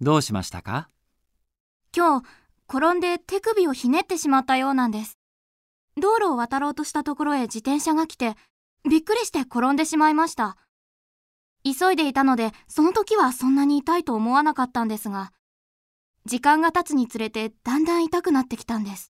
どうしましたか？今日、転んで手首をひねってしまったようなんです。道路を渡ろうとしたところへ自転車が来て、びっくりして転んでしまいました。急いでいたので、その時はそんなに痛いと思わなかったんですが、時間が経つにつれてだんだん痛くなってきたんです。